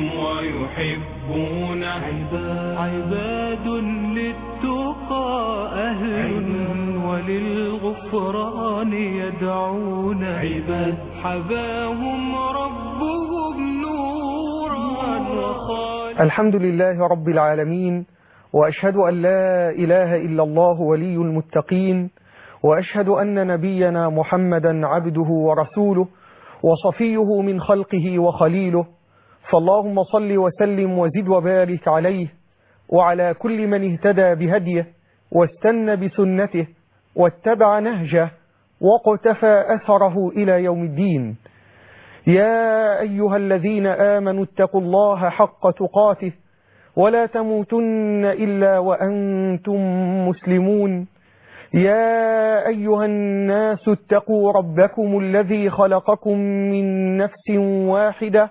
ويحبون عباد للتقى أهل وللغفران يدعون عباد حباهم ربهم نورا الحمد لله رب العالمين وأشهد أن لا إله إلا الله ولي المتقين وأشهد أن نبينا محمدا عبده ورسوله وصفيه من خلقه وخليله فاللهم صل وسلم وزد وبارك عليه وعلى كل من اهتدى بهديه واستنى بسنته واتبع نهجه وقتفى أثره إلى يوم الدين. يا أيها الذين آمنوا اتقوا الله حق تقاته ولا تموتن إلا وأنتم مسلمون. يا أيها الناس اتقوا ربكم الذي خلقكم من نفس واحدة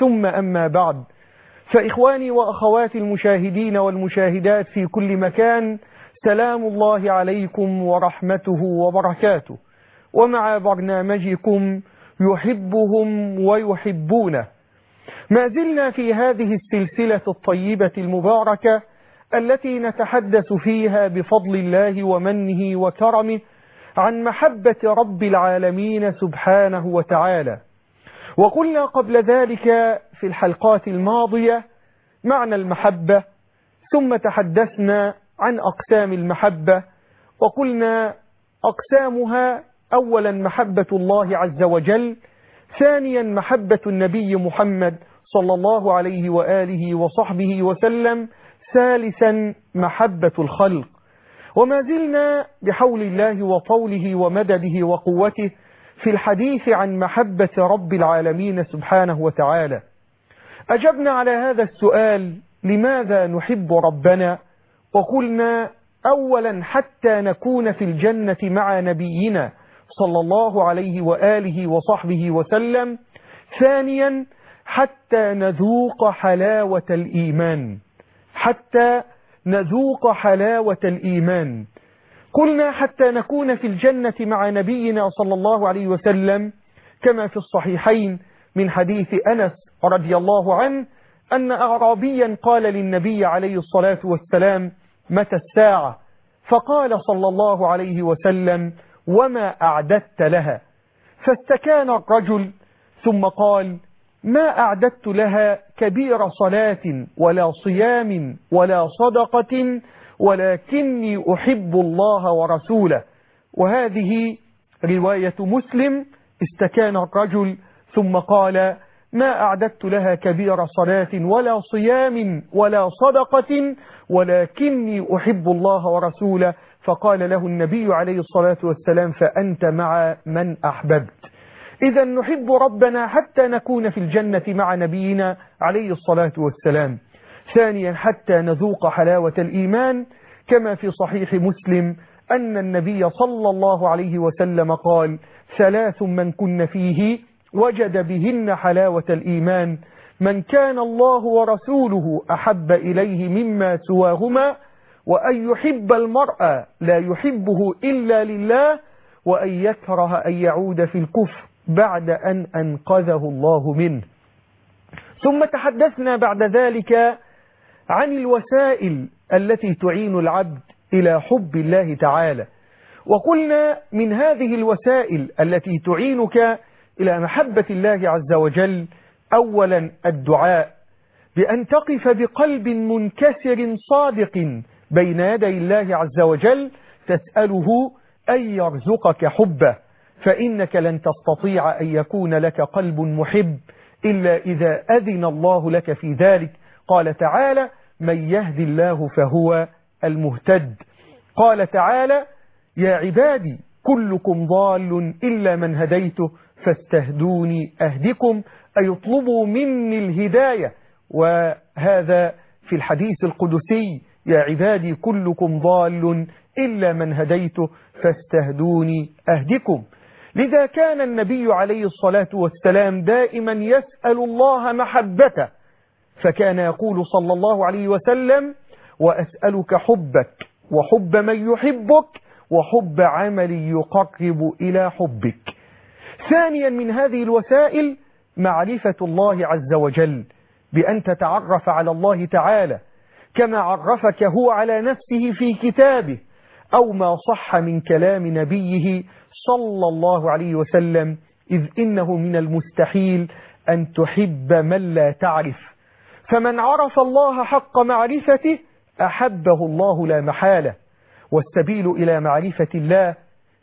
ثم أما بعد. فإخواني وأخواتي المشاهدين والمشاهدات في كل مكان سلام الله عليكم ورحمته وبركاته. ومع برنامجكم يحبهم ويحبونه. ما زلنا في هذه السلسلة الطيبة المباركة التي نتحدث فيها بفضل الله ومنه وكرمه عن محبة رب العالمين سبحانه وتعالى. وقلنا قبل ذلك في الحلقات الماضية معنى المحبة ثم تحدثنا عن أقسام المحبة وقلنا أقسامها أولا محبة الله عز وجل ثانيا محبة النبي محمد صلى الله عليه وآله وصحبه وسلم ثالثا محبة الخلق. وما زلنا بحول الله وطوله ومدده وقوته في الحديث عن محبة رب العالمين سبحانه وتعالى. أجبنا على هذا السؤال لماذا نحب ربنا؟ وقلنا أولا حتى نكون في الجنة مع نبينا صلى الله عليه وآله وصحبه وسلم. ثانيا حتى نذوق حلاوة الإيمان. حتى نذوق حلاوة الإيمان. قلنا حتى نكون في الجنة مع نبينا صلى الله عليه وسلم كما في الصحيحين من حديث أنس رضي الله عنه أن أعرابيا قال للنبي عليه الصلاة والسلام متى الساعة؟ فقال صلى الله عليه وسلم وما أعددت لها. فاستكان الرجل ثم قال ما أعددت لها كبير صلاة ولا صيام ولا صدقة ولكني أحب الله ورسوله. وهذه رواية مسلم استكان الرجل ثم قال ما أعددت لها كبير صلاة ولا صيام ولا صدقة ولكني أحب الله ورسوله. فقال له النبي عليه الصلاة والسلام فأنت مع من أحببت. إذا نحب ربنا حتى نكون في الجنة مع نبينا عليه الصلاة والسلام. ثانيا حتى نذوق حلاوة الإيمان كما في صحيح مسلم أن النبي صلى الله عليه وسلم قال ثلاث من كن فيه وجد بهن حلاوة الإيمان من كان الله ورسوله أحب إليه مما سواهما وأن يحب المرأة لا يحبه إلا لله وأن يكره أن يعود في الكفر بعد أن أنقذه الله منه. ثم تحدثنا بعد ذلك عن الوسائل التي تعين العبد إلى حب الله تعالى. وقلنا من هذه الوسائل التي تعينك إلى محبة الله عز وجل أولا الدعاء. بأن تقف بقلب منكسر صادق بين يدي الله عز وجل تسأله أن يرزقك حبه. فإنك لن تستطيع أن يكون لك قلب محب إلا إذا أذن الله لك في ذلك. قال تعالى من يهدي الله فهو المهتد. قال تعالى يا عبادي كلكم ضال إلا من هديته فاستهدوني أهدكم أي اطلبوا مني الهداية. وهذا في الحديث القدسي يا عبادي كلكم ضال إلا من هديته فاستهدوني أهدكم. لذا كان النبي عليه الصلاة والسلام دائما يسأل الله محبته. فكان يقول صلى الله عليه وسلم وأسألك حبك وحب من يحبك وحب عمل يقرب إلى حبك. ثانيا من هذه الوسائل معرفة الله عز وجل بأن تتعرف على الله تعالى كما عرفك هو على نفسه في كتابه أو ما صح من كلام نبيه صلى الله عليه وسلم إذ إنه من المستحيل أن تحب من لا تعرف. فمن عرف الله حق معرفته أحبه الله لا محالة والسبيل إلى معرفة الله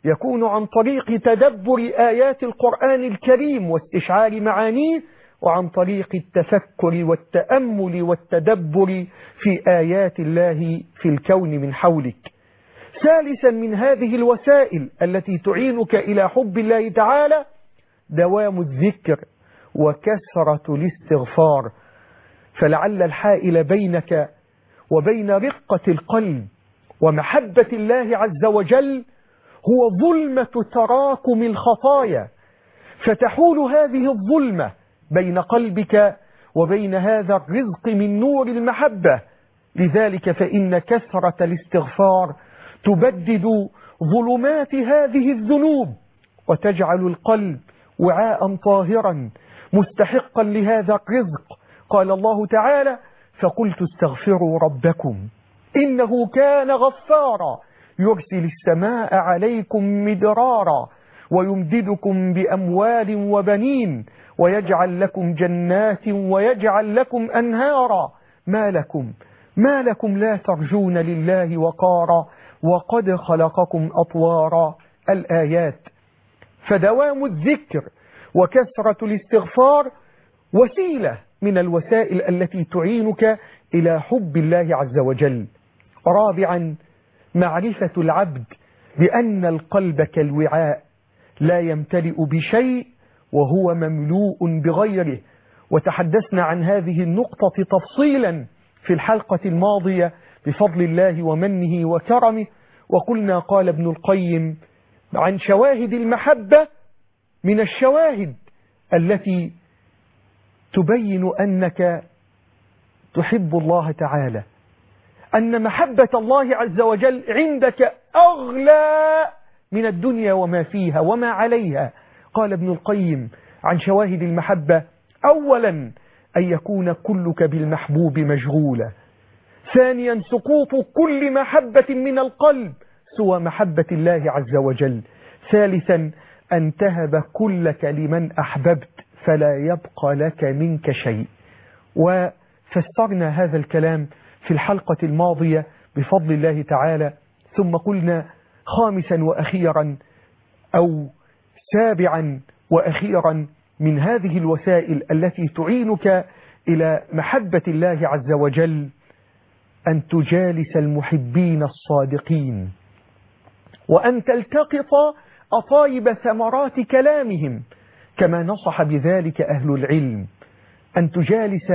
يكون عن طريق تدبر آيات القرآن الكريم واستشعار معانيه وعن طريق التفكر والتأمل والتدبر في آيات الله في الكون من حولك. ثالثا من هذه الوسائل التي تعينك إلى حب الله تعالى دوام الذكر وكثرة الاستغفار. فلعل الحائل بينك وبين رقة القلب ومحبة الله عز وجل هو ظلمة تراكم الخطايا. فتحول هذه الظلمة بين قلبك وبين هذا الرزق من نور المحبة. لذلك فإن كثرة الاستغفار تبدد ظلمات هذه الذنوب وتجعل القلب وعاء طاهرا مستحقا لهذا الرزق قال الله تعالى فقلت استغفروا ربكم إنه كان غفارا يرسل السماء عليكم مدرارا ويمددكم بأموال وبنين ويجعل لكم جنات ويجعل لكم أنهارا. ما لكم؟ ما لكم لا ترجون لله وقارا وقد خلقكم أطوارا. الآيات فدوام الذكر وكثرة الاستغفار وسيلة من الوسائل التي تعينك إلى حب الله عز وجل. رابعا معرفة العبد بأن القلب كالوعاء لا يمتلئ بشيء وهو مملوء بغيره. وتحدثنا عن هذه النقطة تفصيلا في الحلقة الماضية بفضل الله ومنه وكرمه. وقلنا قال ابن القيم عن شواهد المحبة من الشواهد التي تبين أنك تحب الله تعالى. أن محبة الله عز وجل عندك أغلى من الدنيا وما فيها وما عليها. قال ابن القيم عن شواهد المحبة أولا أن يكون كلك بالمحبوب مشغولا ثانيا سقوط كل محبة من القلب سوى محبة الله عز وجل. ثالثا أن تهب كلك لمن أحببت. فلا يبقى لك منك شيء. وفسرنا هذا الكلام في الحلقة الماضية بفضل الله تعالى ثم قلنا خامسا وأخيرا أو سابعا وأخيرا من هذه الوسائل التي تعينك إلى محبة الله عز وجل أن تجالس المحبين الصادقين. وأن تلتقط أطايب ثمرات كلامهم. كما نصح بذلك أهل العلم أن تجالس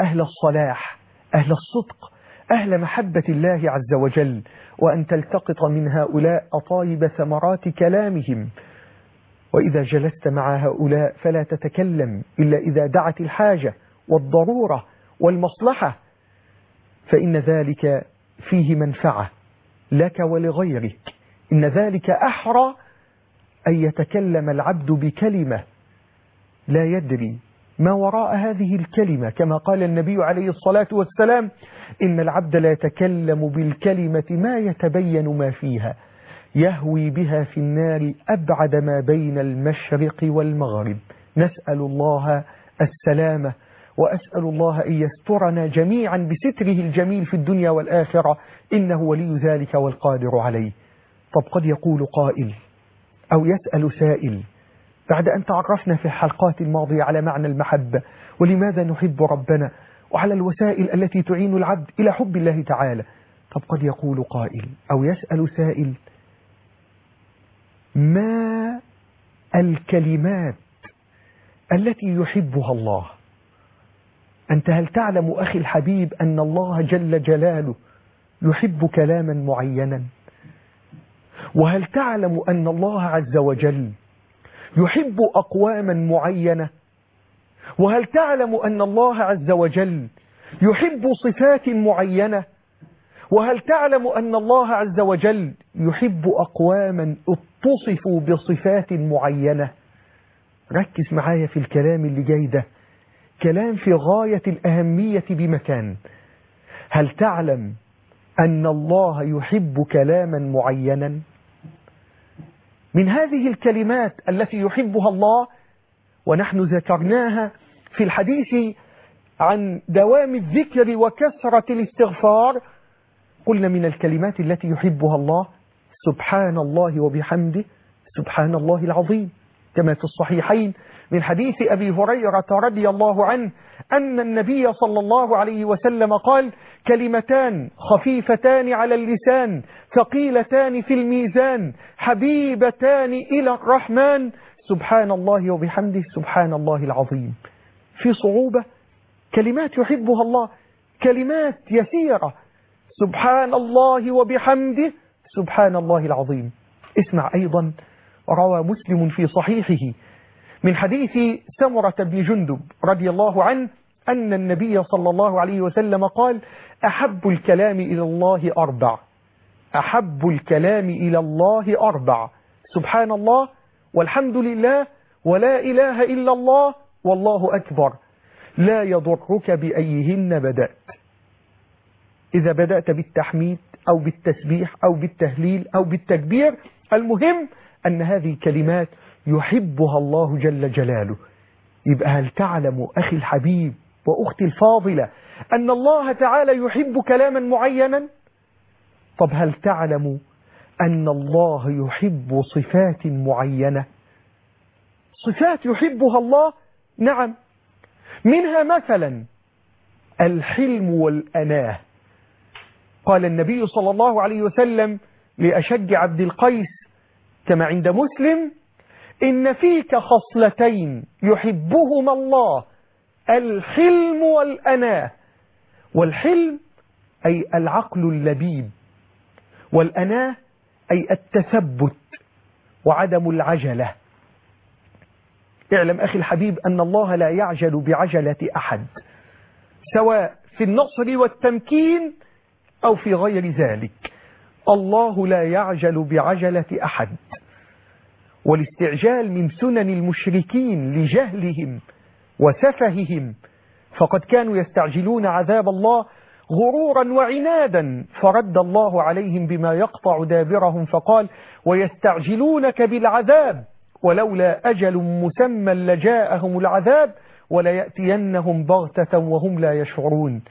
أهل الصلاح أهل الصدق أهل محبة الله عز وجل وأن تلتقط من هؤلاء أطايب ثمرات كلامهم. وإذا جلست مع هؤلاء فلا تتكلم إلا إذا دعت الحاجة والضرورة والمصلحة فإن ذلك فيه منفعة لك ولغيرك. إن ذلك أحرى أن يتكلم العبد بكلمة لا يدري ما وراء هذه الكلمة. كما قال النبي عليه الصلاة والسلام إن العبد لا يتكلم بالكلمة ما يتبين ما فيها. يهوي بها في النار أبعد ما بين المشرق والمغرب. نسأل الله السلامة وأسأل الله أن يسترنا جميعا بستره الجميل في الدنيا والآخرة. إنه ولي ذلك والقادر عليه. طب قد يقول قائل أو يسأل سائل بعد أن تعرفنا في الحلقات الماضية على معنى المحبة ولماذا نحب ربنا؟ وعلى الوسائل التي تعين العبد إلى حب الله تعالى. طب قد يقول قائل أو يسأل سائل ما الكلمات التي يحبها الله؟ أنت هل تعلم أخي الحبيب أن الله جل جلاله يحب كلاما معينا؟ وهل تعلم أن الله عز وجل يحب أقواما معينة؟ وهل تعلم أن الله عز وجل يحب صفات معينة؟ وهل تعلم أن الله عز وجل يحب أقواما اتصفوا بصفات معينة؟ ركز معايا في الكلام اللي جاي ده. كلام في غاية الأهمية بمكان. هل تعلم أن الله يحب كلاما معينا؟ من هذه الكلمات التي يحبها الله ونحن ذكرناها في الحديث عن دوام الذكر وكثرة الاستغفار قلنا من الكلمات التي يحبها الله سبحان الله وبحمده سبحان الله العظيم كما في الصحيحين. من حديث أبي هريرة رضي الله عنه أن النبي صلى الله عليه وسلم قال كلمتان خفيفتان على اللسان ثقيلتان في الميزان حبيبتان إلى الرحمن. سبحان الله وبحمده سبحان الله العظيم. في صعوبة كلمات يحبها الله كلمات يسيرة. سبحان الله وبحمده سبحان الله العظيم. اسمع أيضا روى مسلم في صحيحه من حديث سمرة بن جندب رضي الله عنه أن النبي صلى الله عليه وسلم قال أحب الكلام إلى الله أربع. أحب الكلام إلى الله أربع. سبحان الله والحمد لله ولا إله إلا الله والله أكبر. لا يضرك بأيهن بدأت. إذا بدأت بالتحميد أو بالتسبيح أو بالتهليل أو بالتكبير المهم أن هذه كلمات يحبها الله جل جلاله. يبقى هل تعلم أخي الحبيب وأختي الفاضلة أن الله تعالى يحب كلاما معينا؟ طب هل تعلم أن الله يحب صفات معينة؟ صفات يحبها الله؟ نعم. منها مثلا الحلم والأناة. قال النبي صلى الله عليه وسلم لأشج عبد القيس كما عند مسلم إن فيك خصلتين يحبهما الله الحلم والأناة. والحلم أي العقل اللبيب والأناة أي التثبت وعدم العجلة. اعلم أخي الحبيب أن الله لا يعجل بعجلة أحد سواء في النصر والتمكين أو في غير ذلك. الله لا يعجل بعجلة أحد. والاستعجال من سنن المشركين لجهلهم وسفههم. فقد كانوا يستعجلون عذاب الله غرورا وعنادا فرد الله عليهم بما يقطع دابرهم فقال ويستعجلونك بالعذاب ولولا أجل مسمى لجاءهم العذاب وليأتينهم بغتة وهم لا يشعرون.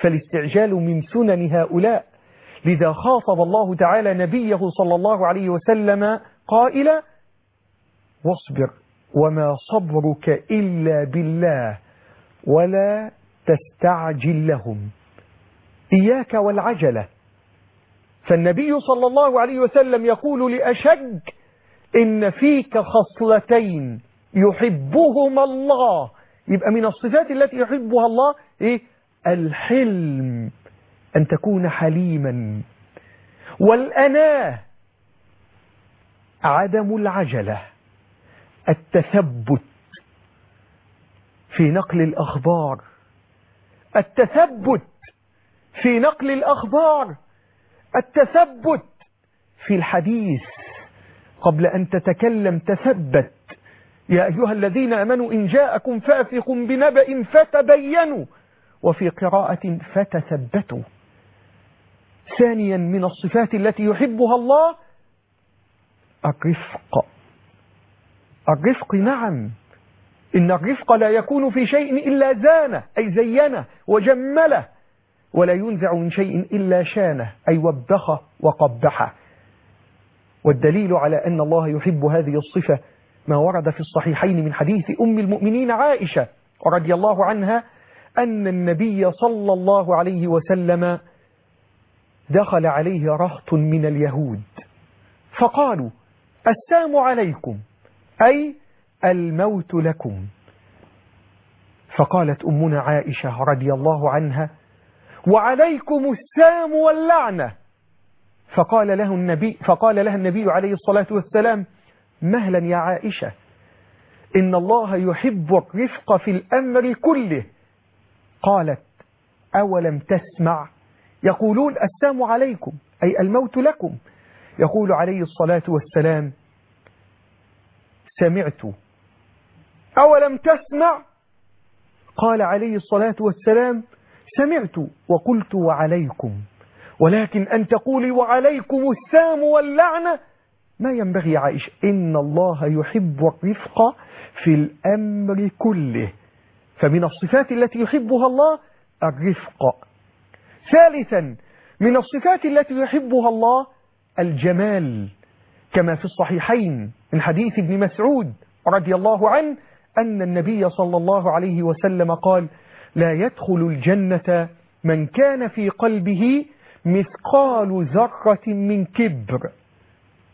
فالاستعجال من سنن هؤلاء. لذا خاطب الله تعالى نبيه صلى الله عليه وسلم قائلا واصبر وما صبرك إلا بالله ولا تستعجل لهم. إياك والعجلة. فالنبي صلى الله عليه وسلم يقول لأشج إن فيك خصلتين يحبهما الله. يبقى من الصفات التي يحبها الله إيه؟ الحلم أن تكون حليما. والأناة عدم العجلة. التثبت في نقل الأخبار. التثبت في نقل الأخبار. التثبت في الحديث. قبل أن تتكلم تثبت. يا أيها الذين أمنوا إن جاءكم فاسق بنبأ فتبينوا وفي قراءة فتثبتوا. ثانيا من الصفات التي يحبها الله الرفق. الرفق نعم. إن الرفق لا يكون في شيء إلا زانه أي زينه وجمله ولا ينزع من شيء إلا شانه أي وبخه وقبحه والدليل على أن الله يحب هذه الصفة ما ورد في الصحيحين من حديث أم المؤمنين عائشة رضي الله عنها أن النبي صلى الله عليه وسلم دخل عليه رهط من اليهود. فقالوا السام عليكم. أي الموت لكم. فقالت أمنا عائشة رضي الله عنها وعليكم السام واللعنة. فقال له النبي فقال لها النبي عليه الصلاة والسلام مهلا يا عائشة إن الله يحب الرفق في الأمر كله. قالت أولم تسمع؟ يقولون السام عليكم أي الموت لكم. يقول عليه الصلاة والسلام سمعت. أولم تسمع؟ قال عليه الصلاة والسلام سمعت وقلت وعليكم. ولكن أن تقولي وعليكم السام واللعنة ما ينبغي عائشة. إن الله يحب الرفق في الأمر كله. فمن الصفات التي يحبها الله الرفق. ثالثا من الصفات التي يحبها الله الجمال. كما في الصحيحين من حديث ابن مسعود رضي الله عنه أن النبي صلى الله عليه وسلم قال لا يدخل الجنة من كان في قلبه مثقال ذرة من كبر.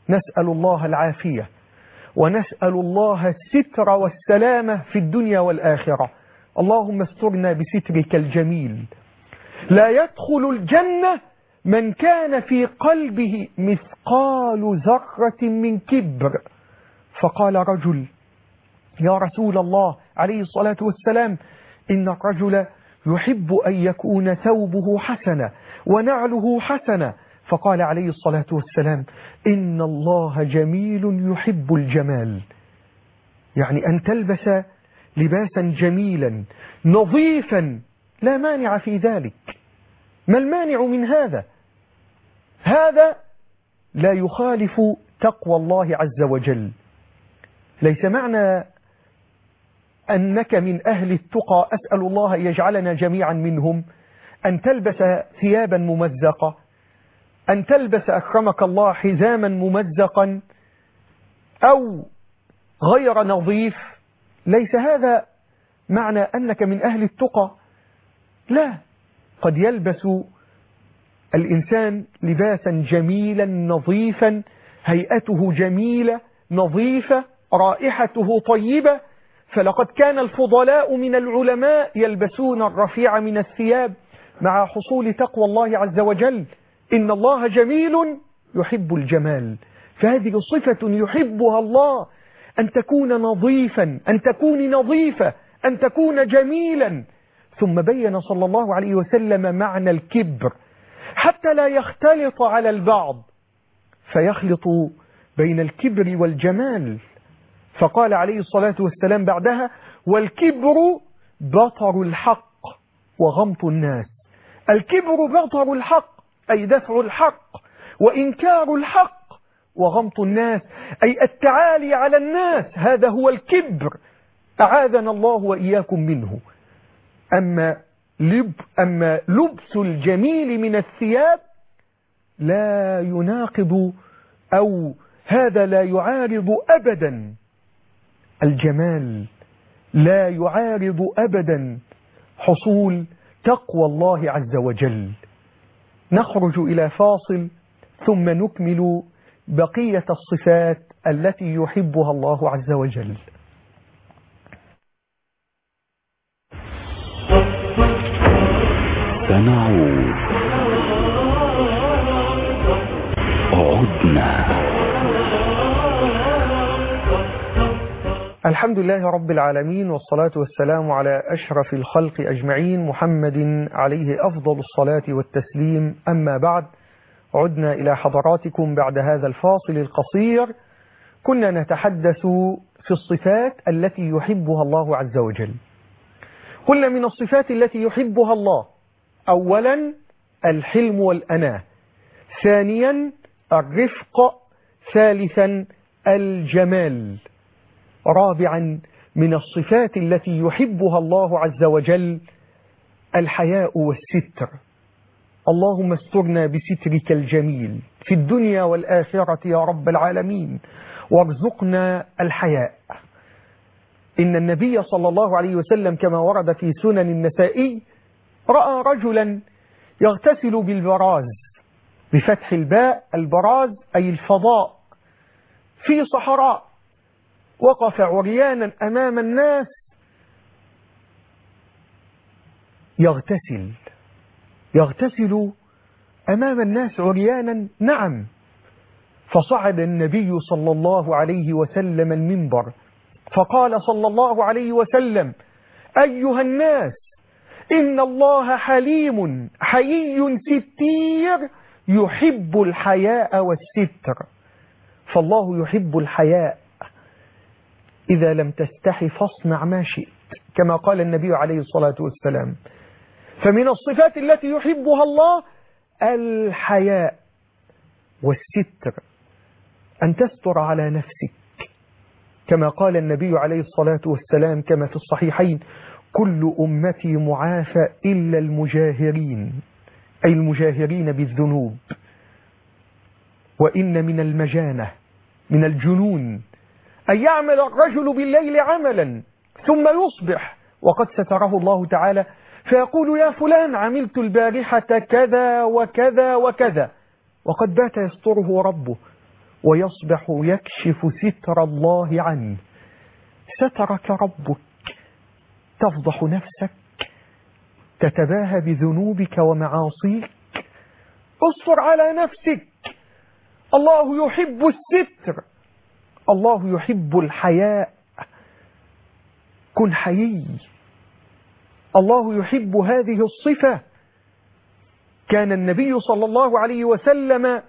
نسأل الله العافية ونسأل الله الستر والسلامة في الدنيا والآخرة. اللهم استرنا بسترك الجميل. لا يدخل الجنة من كان في قلبه مثقال ذرة من كبر. فقال رجل يا رسول الله عليه الصلاة والسلام إن الرجل يحب أن يكون ثوبه حسنا ونعله حسنا فقال عليه الصلاة والسلام إن الله جميل يحب الجمال. يعني أن تلبس لباسا جميلا نظيفا لا مانع في ذلك. ما المانع من هذا؟ هذا لا يخالف تقوى الله عز وجل. ليس معنى أنك من أهل التقى أسأل الله أن يجعلنا جميعا منهم أن تلبس ثيابا ممزقة أن تلبس أكرمك الله حزاما ممزقا أو غير نظيف. ليس هذا معنى أنك من أهل التقى. لا قد يلبس الإنسان لباسا جميلا نظيفا هيئته جميلة نظيفة رائحته طيبة. فلقد كان الفضلاء من العلماء يلبسون الرفيع من الثياب مع حصول تقوى الله عز وجل. إن الله جميل يحب الجمال. فهذه صفة يحبها الله أن تكون نظيفا أن تكون نظيفة أن تكون جميلا. ثم بين صلى الله عليه وسلم معنى الكبر. حتى لا يختلط على البعض. فيخلط بين الكبر والجمال. فقال عليه الصلاة والسلام بعدها والكبر بطر الحق وغمط الناس. الكبر بطر الحق أي دفع الحق وإنكار الحق وغمط الناس أي التعالي على الناس هذا هو الكبر. أعاذنا الله وإياكم منه. أما لب أما لبس الجميل من الثياب لا يناقض أو هذا لا يعارض أبدا. الجمال لا يعارض أبدا. حصول تقوى الله عز وجل. نخرج إلى فاصل ثم نكمل بقية الصفات التي يحبها الله عز وجل. سنعود. عدنا الحمد لله رب العالمين والصلاة والسلام على أشرف الخلق أجمعين محمد عليه أفضل الصلاة والتسليم. أما بعد عدنا إلى حضراتكم بعد هذا الفاصل القصير. كنا نتحدث في الصفات التي يحبها الله عز وجل. قلنا من الصفات التي يحبها الله أولا الحلم والأناة. ثانيا الرفق. ثالثا الجمال. رابعا من الصفات التي يحبها الله عز وجل الحياء والستر. اللهم استرنا بسترك الجميل في الدنيا والآخرة يا رب العالمين. وارزقنا الحياء. إن النبي صلى الله عليه وسلم كما ورد في سنن النسائي رأى رجلا يغتسل بالبراز بفتح الباء البراز أي الفضاء في صحراء. وقف عريانا أمام الناس يغتسل. يغتسل أمام الناس عريانا نعم. فصعد النبي صلى الله عليه وسلم المنبر فقال صلى الله عليه وسلم أيها الناس إن الله حليم حيي ستير يحب الحياء والستر. فالله يحب الحياء. إذا لم تستحي فاصنع ما شئت كما قال النبي عليه الصلاة والسلام. فمن الصفات التي يحبها الله الحياء والستر. أن تستر على نفسك كما قال النبي عليه الصلاة والسلام كما في الصحيحين. كل أمتي معافى إلا المجاهرين أي المجاهرين بالذنوب. وإن من المجانة من الجنون أن يعمل الرجل بالليل عملا ثم يصبح. وقد ستره الله تعالى فيقول يا فلان عملت البارحة كذا وكذا وكذا. وقد بات يستره ربه ويصبح يكشف ستر الله عنه. سترك ربك تفضح نفسك تتباهى بذنوبك ومعاصيك. اصفر على نفسك. الله يحب الستر. الله يحب الحياء. كن حيي. الله يحب هذه الصفة. كان النبي صلى الله عليه وسلم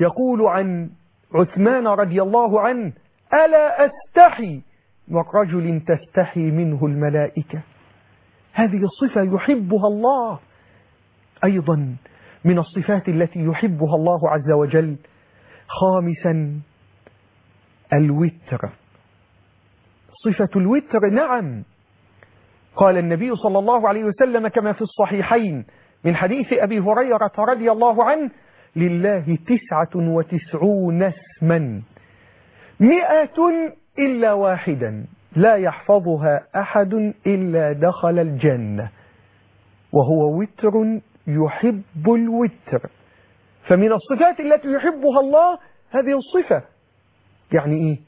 يقول عن عثمان رضي الله عنه ألا أستحي من رجل تستحي منه الملائكة. هذه الصفة يحبها الله. أيضا من الصفات التي يحبها الله عز وجل. خامسا الوتر. صفة الوتر نعم. قال النبي صلى الله عليه وسلم كما في الصحيحين من حديث أبي هريرة رضي الله عنه لله تسعة وتسعون اسما. مئة إلا واحدا لا يحفظها أحد إلا دخل الجنة وهو وتر يحب الوتر. فمن الصفات التي يحبها الله هذه الصفة. يعني إيه؟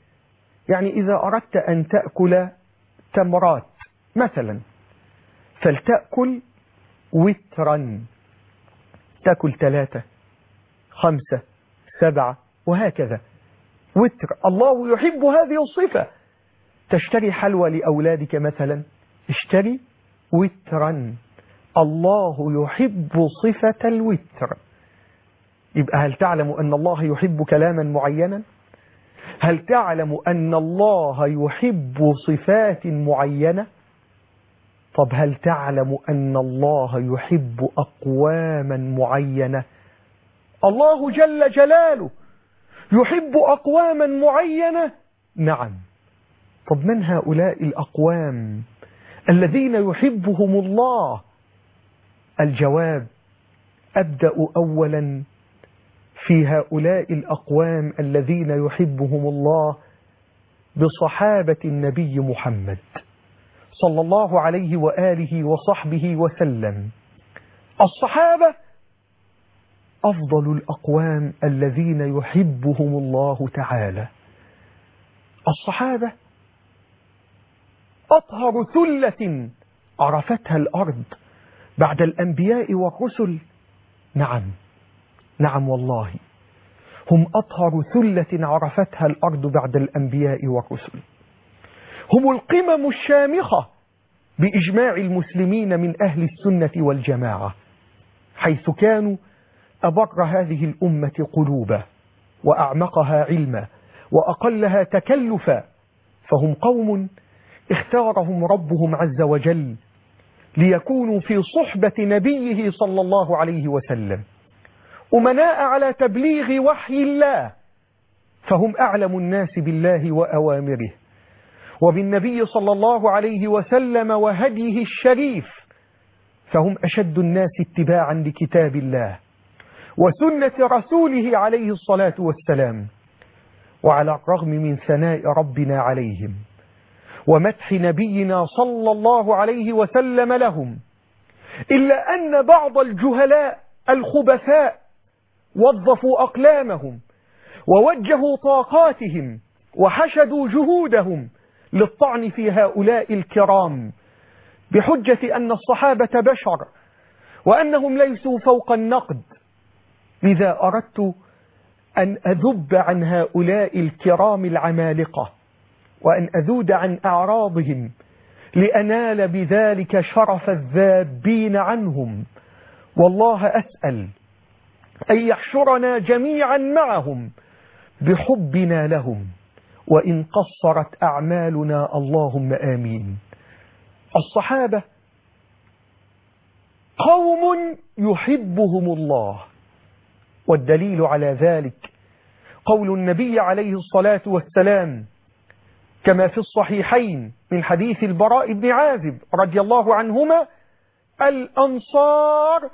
يعني إذا أردت أن تأكل تمرات مثلا فلتأكل وترا. تأكل ثلاثة خمسة سبعة وهكذا. وتر. الله يحب هذه الصفة. تشتري حلوى لأولادك مثلا. اشتري وترا. الله يحب صفة الوتر. يبقى هل تعلم أن الله يحب كلاما معينا؟ هل تعلم أن الله يحب صفات معينة؟ طب هل تعلم أن الله يحب أقواما معينة؟ الله جل جلاله يحب أقواما معينة؟ نعم. طب من هؤلاء الأقوام الذين يحبهم الله؟ الجواب أبدأ أولا في هؤلاء الأقوام الذين يحبهم الله بصحابة النبي محمد صلى الله عليه وآله وصحبه وسلم. الصحابة أفضل الأقوام الذين يحبهم الله تعالى. الصحابة أطهر ثلة عرفتها الأرض بعد الأنبياء والرسل. نعم نعم والله. هم أطهر ثلة عرفتها الأرض بعد الأنبياء والرسل. هم القمم الشامخة بإجماع المسلمين من أهل السنة والجماعة حيث كانوا أبر هذه الأمة قلوبا وأعمقها علما وأقلها تكلفا فهم قوم اختارهم ربهم عز وجل ليكونوا في صحبة نبيه صلى الله عليه وسلم. أمناء على تبليغ وحي الله فهم أعلم الناس بالله وأوامره. وبالنبي صلى الله عليه وسلم وهديه الشريف فهم أشد الناس اتباعا لكتاب الله. وسنة رسوله عليه الصلاة والسلام. وعلى الرغم من ثناء ربنا عليهم ومدح نبينا صلى الله عليه وسلم لهم إلا أن بعض الجهلاء الخبثاء وظفوا أقلامهم ووجهوا طاقاتهم وحشدوا جهودهم للطعن في هؤلاء الكرام بحجة أن الصحابة بشر وأنهم ليسوا فوق النقد. لذا أردت أن أذب عن هؤلاء الكرام العمالقة وأن أذود عن أعراضهم لأنال بذلك شرف الذابين عنهم. والله أسأل أن يحشرنا جميعا معهم بحبنا لهم وإن قصرت أعمالنا اللهم آمين. الصحابة قوم يحبهم الله. والدليل على ذلك قول النبي عليه الصلاة والسلام كما في الصحيحين من حديث البراء بن عازب رضي الله عنهما الأنصار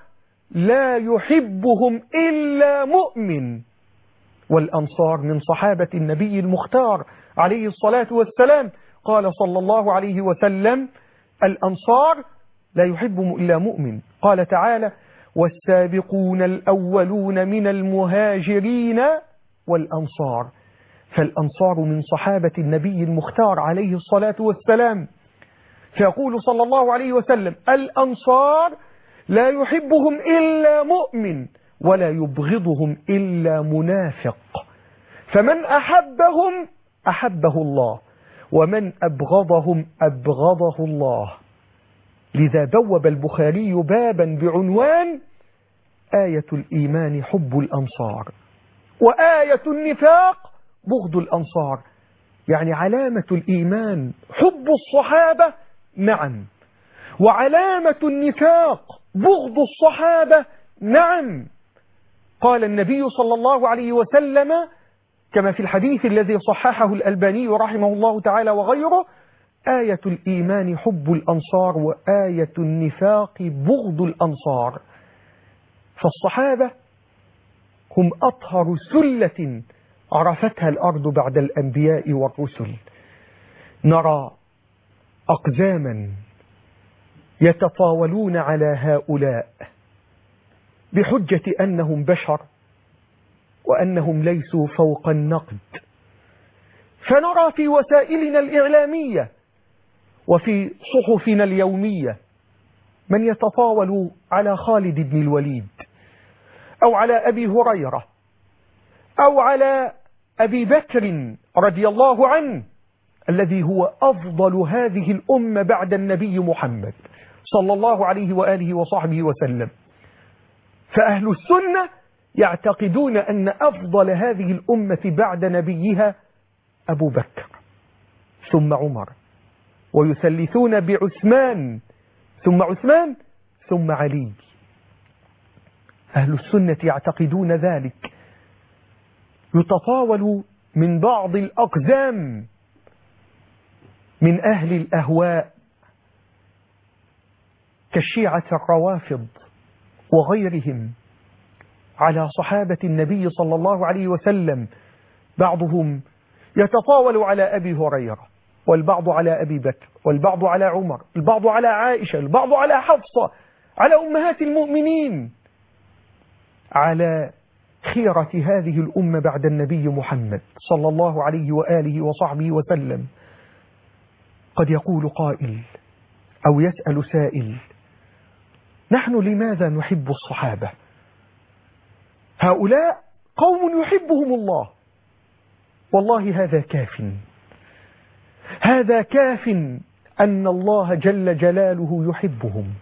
لا يحبهم إلا مؤمن. والأنصار من صحابة النبي المختار عليه الصلاة والسلام قال صلى الله عليه وسلم الأنصار لا يحبهم إلا مؤمن. قال تعالى والسابقون الأولون من المهاجرين والأنصار. فالأنصار من صحابة النبي المختار عليه الصلاة والسلام. فيقول صلى الله عليه وسلم الأنصار لا يحبهم إلا مؤمن ولا يبغضهم إلا منافق. فمن أحبهم أحبه الله ومن أبغضهم أبغضه الله. لذا بوب البخاري بابا بعنوان آية الإيمان حب الأنصار وآية النفاق بغض الأنصار. يعني علامة الإيمان حب الصحابة نعم وعلامة النفاق بغض الصحابة نعم قال النبي صلى الله عليه وسلم كما في الحديث الذي صححه الألباني رحمه الله تعالى وغيره آية الإيمان حب الأنصار وآية النفاق بغض الأنصار. فالصحابة هم أطهر سلة عرفتها الأرض بعد الأنبياء والرسل. نرى أقزاما يتطاولون على هؤلاء بحجة أنهم بشر وأنهم ليسوا فوق النقد. فنرى في وسائلنا الإعلامية وفي صحفنا اليومية من يتطاول على خالد بن الوليد أو على أبي هريرة أو على أبي بكر رضي الله عنه الذي هو أفضل هذه الأمة بعد النبي محمد صلى الله عليه وآله وصحبه وسلم. فأهل السنة يعتقدون أن أفضل هذه الأمة بعد نبيها أبو بكر ثم عمر. ويثلثون بعثمان ثم عثمان ثم علي. أهل السنة يعتقدون ذلك. يتطاول من بعض الأقزام من أهل الأهواء كالشيعة الروافض وغيرهم على صحابة النبي صلى الله عليه وسلم. بعضهم يتطاول على أبي هريرة. والبعض على أبي بكر والبعض على عمر البعض على عائشة البعض على حفصة على أمهات المؤمنين. على خيرة هذه الأمة بعد النبي محمد صلى الله عليه وآله وصحبه وسلم. قد يقول قائل أو يسأل سائل نحن لماذا نحب الصحابة؟ هؤلاء قوم يحبهم الله. والله هذا كاف. هذا كاف أن الله جل جلاله يحبهم.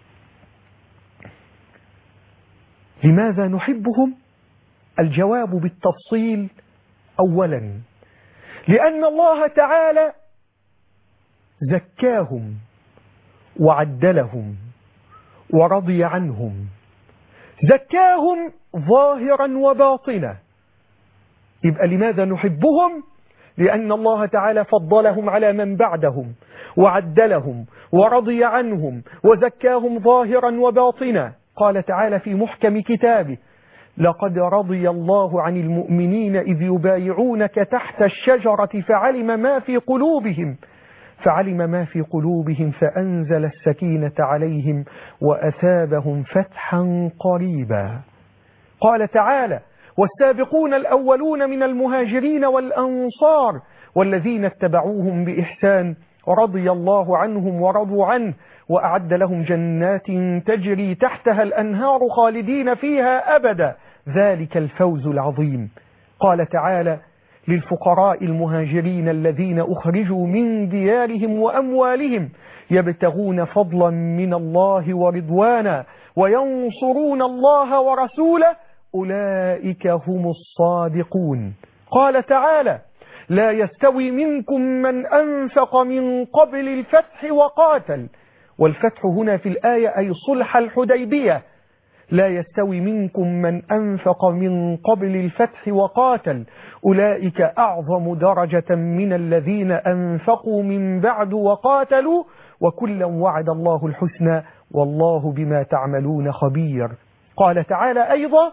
لماذا نحبهم؟ الجواب بالتفصيل أولا. لأن الله تعالى زكاهم وعدلهم ورضي عنهم. زكاهم ظاهرا وباطنا. يبقى لماذا نحبهم؟ لأن الله تعالى فضلهم على من بعدهم وعدلهم ورضي عنهم وزكاهم ظاهرا وباطنا. قال تعالى في محكم كتابه لقد رضي الله عن المؤمنين إذ يبايعونك تحت الشجرة فعلم ما في قلوبهم فعلم ما في قلوبهم فأنزل السكينة عليهم وأثابهم فتحا قريبا. قال تعالى والسابقون الأولون من المهاجرين والأنصار والذين اتبعوهم بإحسان رضي الله عنهم ورضوا عنه وأعد لهم جنات تجري تحتها الأنهار خالدين فيها أبدا. ذلك الفوز العظيم. قال تعالى للفقراء المهاجرين الذين أخرجوا من ديارهم وأموالهم يبتغون فضلا من الله ورضوانا وينصرون الله ورسوله أولئك هم الصادقون. قال تعالى لا يستوي منكم من أنفق من قبل الفتح وقاتل. والفتح هنا في الآية أي صلح الحديبية. لا يستوي منكم من أنفق من قبل الفتح وقاتل. أولئك أعظم درجة من الذين أنفقوا من بعد وقاتلوا. وكلا وعد الله الحسنى والله بما تعملون خبير. قال تعالى أيضا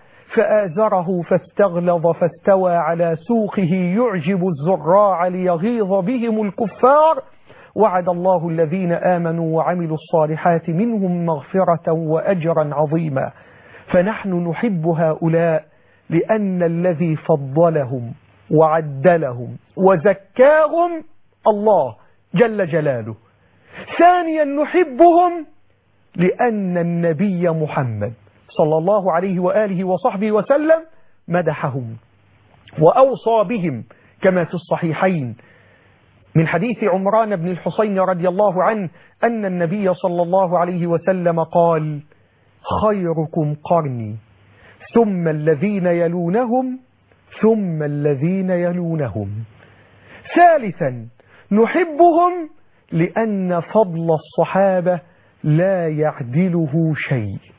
فآزره فاستغلظ فاستوى على سوقه يعجب الزراع ليغيظ بهم الكفار. وعد الله الذين آمنوا وعملوا الصالحات منهم مغفرة وأجرا عظيما. فنحن نحب هؤلاء لأن الذي فضلهم وعدلهم وزكاهم الله جل جلاله. ثانيا نحبهم لأن النبي محمد صلى الله عليه وآله وصحبه وسلم مدحهم وأوصى بهم كما في الصحيحين. من حديث عمران بن الحصين رضي الله عنه أن النبي صلى الله عليه وسلم قال خيركم قرني ثم الذين يلونهم ثم الذين يلونهم. ثالثا نحبهم لأن فضل الصحابة لا يعدله شيء.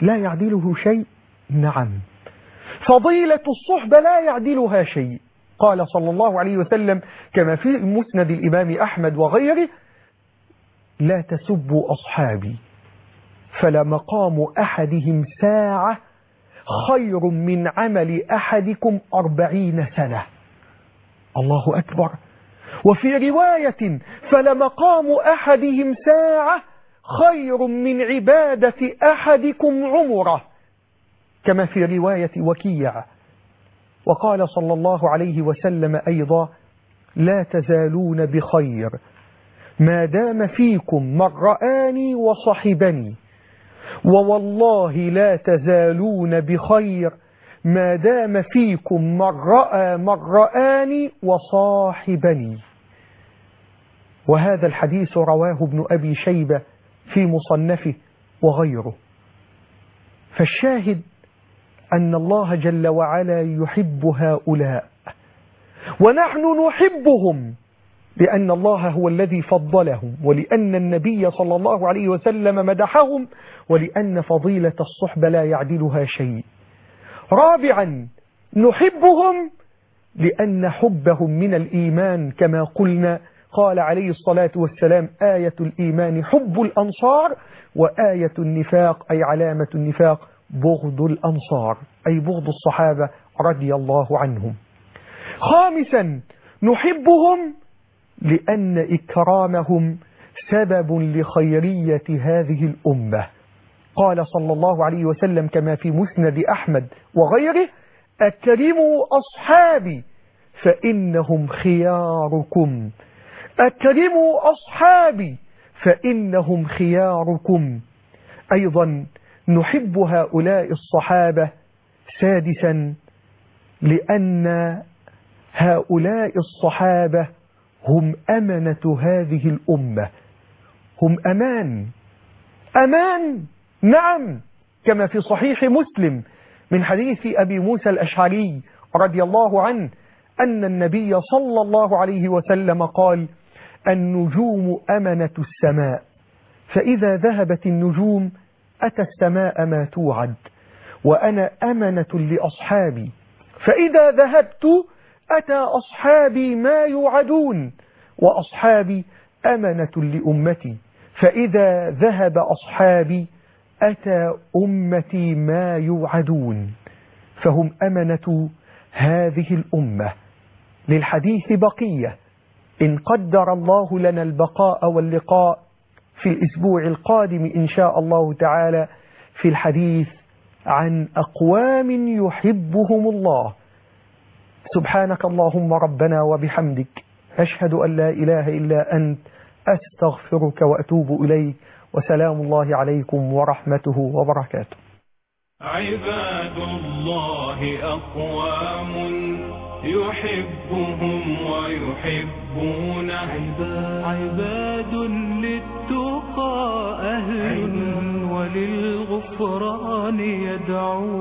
لا يعدله شيء. نعم. فضيلة الصحبة لا يعدلها شيء. قال صلى الله عليه وسلم كما في مسند الإمام أحمد وغيره لا تسبوا أصحابي فلمقام أحدهم ساعة خير من عمل أحدكم أربعين سنة. الله أكبر. وفي رواية فلمقام أحدهم ساعة خير من عبادة أحدكم عمره كما في رواية وكيع. وقال صلى الله عليه وسلم أيضا لا تزالون بخير ما دام فيكم من رآني وصحبني ووالله لا تزالون بخير ما دام فيكم من رأى من رآني وصاحبني. وهذا الحديث رواه ابن أبي شيبة في مصنفه وغيره. فالشاهد أن الله جل وعلا يحب هؤلاء. ونحن نحبهم لأن الله هو الذي فضلهم ولأن النبي صلى الله عليه وسلم مدحهم ولأن فضيلة الصحبة لا يعدلها شيء. رابعا نحبهم لأن حبهم من الإيمان كما قلنا قال عليه الصلاة والسلام آية الإيمان حب الأنصار وآية النفاق أي علامة النفاق بغض الأنصار أي بغض الصحابة رضي الله عنهم. خامسا نحبهم لأن إكرامهم سبب لخيرية هذه الأمة. قال صلى الله عليه وسلم كما في مسند أحمد وغيره أكرموا أصحابي فإنهم خياركم. أكرموا أصحابي فإنهم خياركم. أيضا نحب هؤلاء الصحابة سادسا لأن هؤلاء الصحابة هم أمنة هذه الأمة. هم أمان. أمان نعم كما في صحيح مسلم من حديث أبي موسى الأشعري رضي الله عنه أن النبي صلى الله عليه وسلم قال النجوم أمنة السماء فإذا ذهبت النجوم أتى السماء ما توعد وأنا أمنة لأصحابي فإذا ذهبت أتى أصحابي ما يوعدون وأصحابي أمنة لأمتي فإذا ذهب أصحابي أتى أمتي ما يوعدون فهم أمنة هذه الأمة. للحديث بقية. إن قدر الله لنا البقاء واللقاء في الأسبوع القادم إن شاء الله تعالى في الحديث عن أقوام يحبهم الله. سبحانك اللهم ربنا وبحمدك. أشهد أن لا إله إلا أنت. أستغفرك وأتوب إليك. وسلام الله عليكم ورحمته وبركاته. عباد الله أقوام يحبهم ويحبون عباد للتقى أهل وللغفران يدعون.